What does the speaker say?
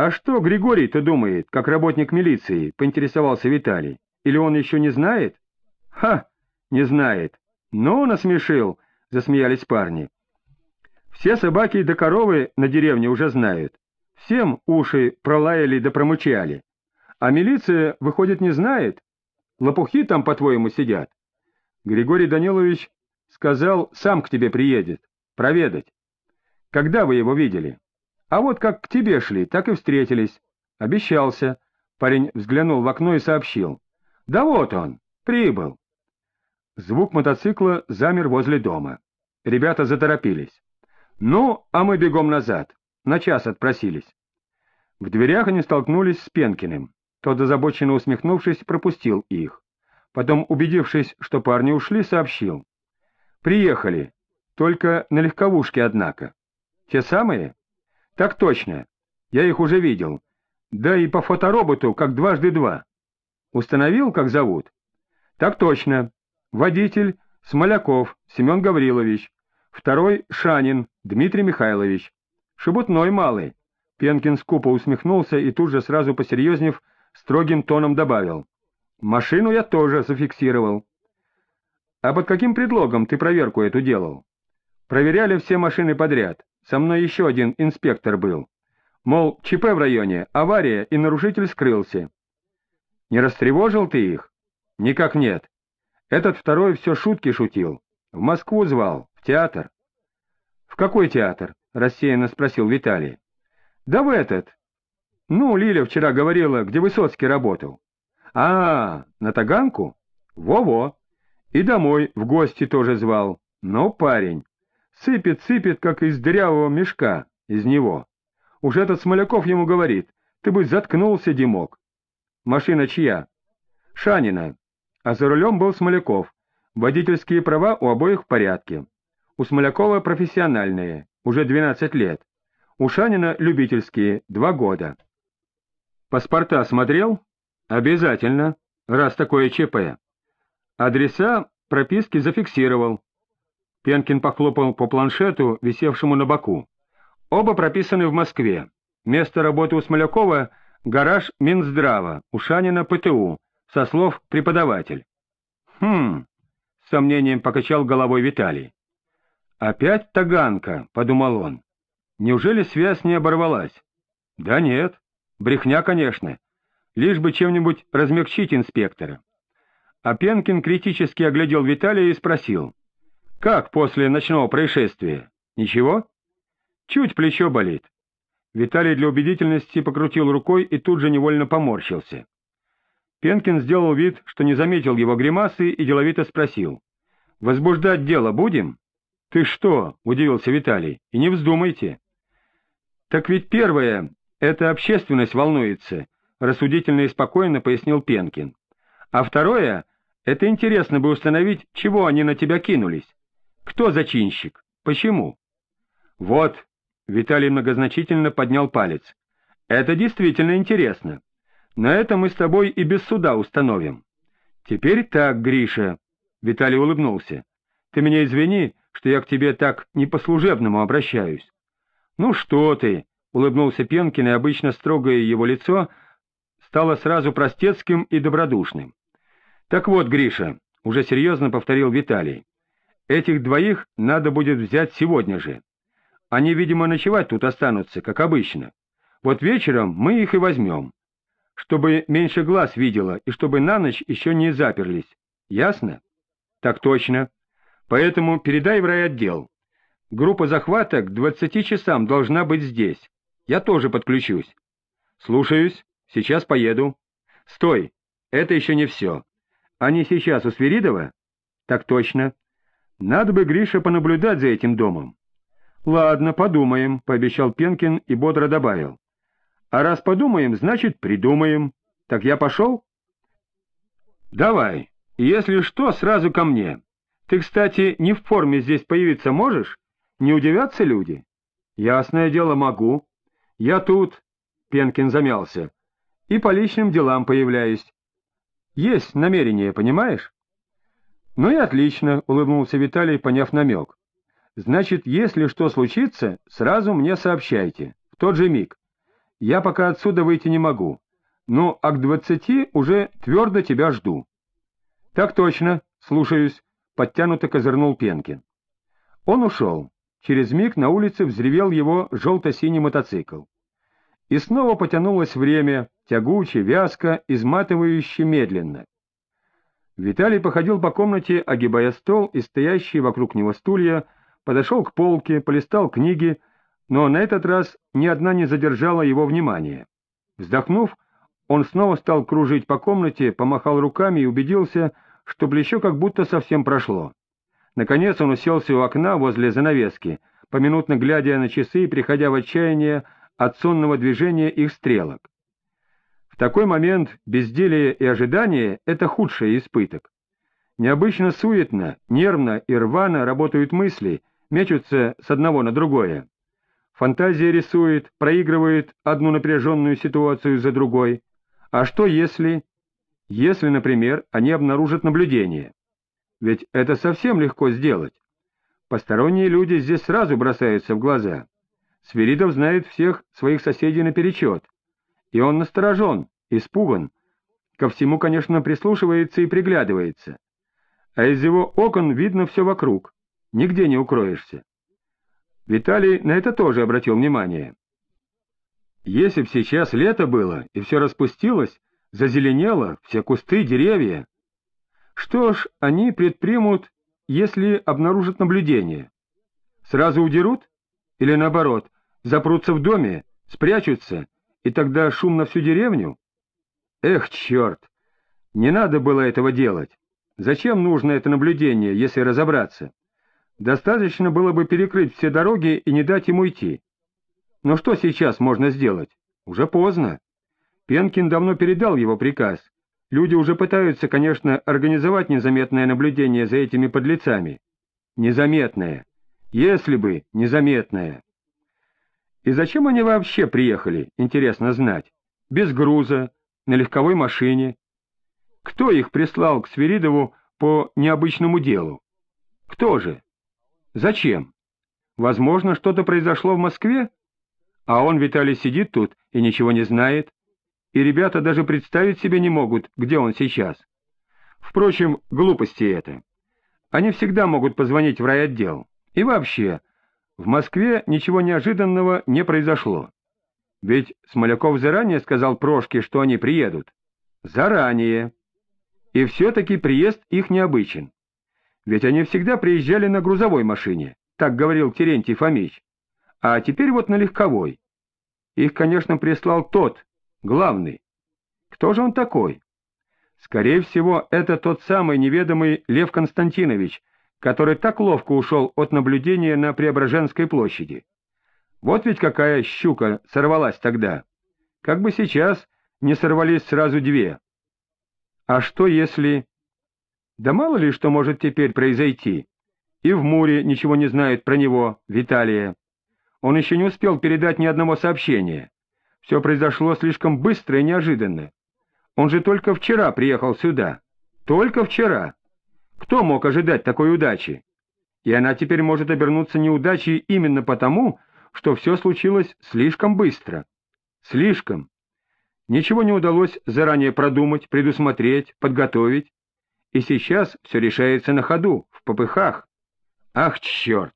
«А что Григорий-то думает, как работник милиции?» — поинтересовался Виталий. «Или он еще не знает?» «Ха! Не знает. Ну, насмешил!» — засмеялись парни. «Все собаки да коровы на деревне уже знают. Всем уши пролаяли да промычали. А милиция, выходит, не знает? Лопухи там, по-твоему, сидят?» Григорий Данилович сказал, сам к тебе приедет, проведать. Когда вы его видели?» А вот как к тебе шли, так и встретились. Обещался. Парень взглянул в окно и сообщил. Да вот он, прибыл. Звук мотоцикла замер возле дома. Ребята заторопились. Ну, а мы бегом назад. На час отпросились. В дверях они столкнулись с Пенкиным. Тот, озабоченно усмехнувшись, пропустил их. Потом, убедившись, что парни ушли, сообщил. «Приехали. Только на легковушке, однако. Те самые?» Так точно. Я их уже видел. Да и по фотороботу, как дважды два. Установил, как зовут? Так точно. Водитель Смоляков Семен Гаврилович. Второй Шанин Дмитрий Михайлович. Шебутной малый. Пенкин скупо усмехнулся и тут же сразу посерьезнев строгим тоном добавил. Машину я тоже зафиксировал. А под каким предлогом ты проверку эту делал? Проверяли все машины подряд. Со мной еще один инспектор был. Мол, ЧП в районе, авария, и нарушитель скрылся. Не растревожил ты их? Никак нет. Этот второй все шутки шутил. В Москву звал, в театр. В какой театр? Рассеянно спросил Виталий. Да в этот. Ну, Лиля вчера говорила, где Высоцкий работал. А, на Таганку? Во-во. И домой в гости тоже звал. Ну, парень, Сыпет, сыпет, как из дырявого мешка, из него. Уже этот Смоляков ему говорит, ты бы заткнулся, Димок. Машина чья? Шанина. А за рулем был Смоляков. Водительские права у обоих в порядке. У Смолякова профессиональные, уже 12 лет. У Шанина любительские, два года. Паспорта смотрел? Обязательно, раз такое ЧП. Адреса прописки зафиксировал. Пенкин похлопал по планшету, висевшему на боку. Оба прописаны в Москве. Место работы у Смолякова — гараж Минздрава, у Шанина — ПТУ, со слов преподаватель. «Хм...» — с сомнением покачал головой Виталий. «Опять Таганка», — подумал он. «Неужели связь не оборвалась?» «Да нет. Брехня, конечно. Лишь бы чем-нибудь размягчить инспектора». А Пенкин критически оглядел Виталия и спросил. Как после ночного происшествия? Ничего? Чуть плечо болит. Виталий для убедительности покрутил рукой и тут же невольно поморщился. Пенкин сделал вид, что не заметил его гримасы и деловито спросил. «Возбуждать дело будем?» «Ты что?» — удивился Виталий. «И не вздумайте». «Так ведь первое — это общественность волнуется», — рассудительно и спокойно пояснил Пенкин. «А второе — это интересно бы установить, чего они на тебя кинулись. Кто зачинщик? Почему? Вот, Виталий многозначительно поднял палец. Это действительно интересно. На это мы с тобой и без суда установим. Теперь так, Гриша. Виталий улыбнулся. Ты меня извини, что я к тебе так не по-служебному обращаюсь. Ну что ты, улыбнулся Пенкин, и обычно строгое его лицо стало сразу простецким и добродушным. Так вот, Гриша, уже серьезно повторил Виталий, Этих двоих надо будет взять сегодня же. Они, видимо, ночевать тут останутся, как обычно. Вот вечером мы их и возьмем. Чтобы меньше глаз видела и чтобы на ночь еще не заперлись. Ясно? Так точно. Поэтому передай в райотдел. Группа захвата к двадцати часам должна быть здесь. Я тоже подключусь. Слушаюсь. Сейчас поеду. Стой. Это еще не все. Они сейчас у Свиридова? Так точно. Надо бы, Гриша, понаблюдать за этим домом. — Ладно, подумаем, — пообещал Пенкин и бодро добавил. — А раз подумаем, значит, придумаем. Так я пошел? — Давай. Если что, сразу ко мне. Ты, кстати, не в форме здесь появиться можешь? Не удивятся люди? — Ясное дело, могу. Я тут... — Пенкин замялся. — И по личным делам появляюсь. Есть намерение, понимаешь? «Ну и отлично», — улыбнулся Виталий, поняв намек. «Значит, если что случится, сразу мне сообщайте, в тот же миг. Я пока отсюда выйти не могу. Ну, а к двадцати уже твердо тебя жду. — Так точно, слушаюсь, — подтянуто козырнул Пенкин. Он ушел. Через миг на улице взревел его желто-синий мотоцикл. И снова потянулось время, тягуче, вязко, изматывающе медленно. Виталий походил по комнате, огибая стол и стоящие вокруг него стулья, подошел к полке, полистал книги, но на этот раз ни одна не задержала его внимания. Вздохнув, он снова стал кружить по комнате, помахал руками и убедился, что плечо как будто совсем прошло. Наконец он уселся у окна возле занавески, поминутно глядя на часы и приходя в отчаяние от сонного движения их стрелок. Такой момент безделие и ожидание — это худший испыток. Необычно суетно, нервно и рвано работают мысли, мечутся с одного на другое. Фантазия рисует, проигрывает одну напряженную ситуацию за другой. А что если... Если, например, они обнаружат наблюдение? Ведь это совсем легко сделать. Посторонние люди здесь сразу бросаются в глаза. Свиридов знает всех своих соседей наперечет. И он насторожен, испуган. Ко всему, конечно, прислушивается и приглядывается. А из его окон видно все вокруг. Нигде не укроешься. Виталий на это тоже обратил внимание. Если б сейчас лето было, и все распустилось, зазеленело, все кусты, деревья, что ж, они предпримут, если обнаружат наблюдение? Сразу удерут? Или наоборот, запрутся в доме, спрячутся, и тогда шум на всю деревню? Эх, черт! Не надо было этого делать. Зачем нужно это наблюдение, если разобраться? Достаточно было бы перекрыть все дороги и не дать ему идти. Но что сейчас можно сделать? Уже поздно. Пенкин давно передал его приказ, Люди уже пытаются, конечно, организовать незаметное наблюдение за этими подлецами. Незаметное. Если бы незаметное. И зачем они вообще приехали, интересно знать? Без груза, на легковой машине. Кто их прислал к Свиридову по необычному делу? Кто же? Зачем? Возможно, что-то произошло в Москве? А он, Виталий, сидит тут и ничего не знает и ребята даже представить себе не могут, где он сейчас. Впрочем, глупости это. Они всегда могут позвонить в райотдел. И вообще, в Москве ничего неожиданного не произошло. Ведь Смоляков заранее сказал Прошке, что они приедут. Заранее. И все-таки приезд их необычен. Ведь они всегда приезжали на грузовой машине, так говорил Терентий Фомич. А теперь вот на легковой. Их, конечно, прислал тот, главный. Кто же он такой? Скорее всего, это тот самый неведомый Лев Константинович, который так ловко ушел от наблюдения на Преображенской площади. Вот ведь какая щука сорвалась тогда. Как бы сейчас не сорвались сразу две. А что если... Да мало ли что может теперь произойти. И в Муре ничего не знают про него, Виталия. Он еще не успел передать ни одного сообщения. Все произошло слишком быстро и неожиданно. Он же только вчера приехал сюда. Только вчера. Кто мог ожидать такой удачи? И она теперь может обернуться неудачей именно потому, что все случилось слишком быстро. Слишком. Ничего не удалось заранее продумать, предусмотреть, подготовить. И сейчас все решается на ходу, в попыхах. Ах, черт!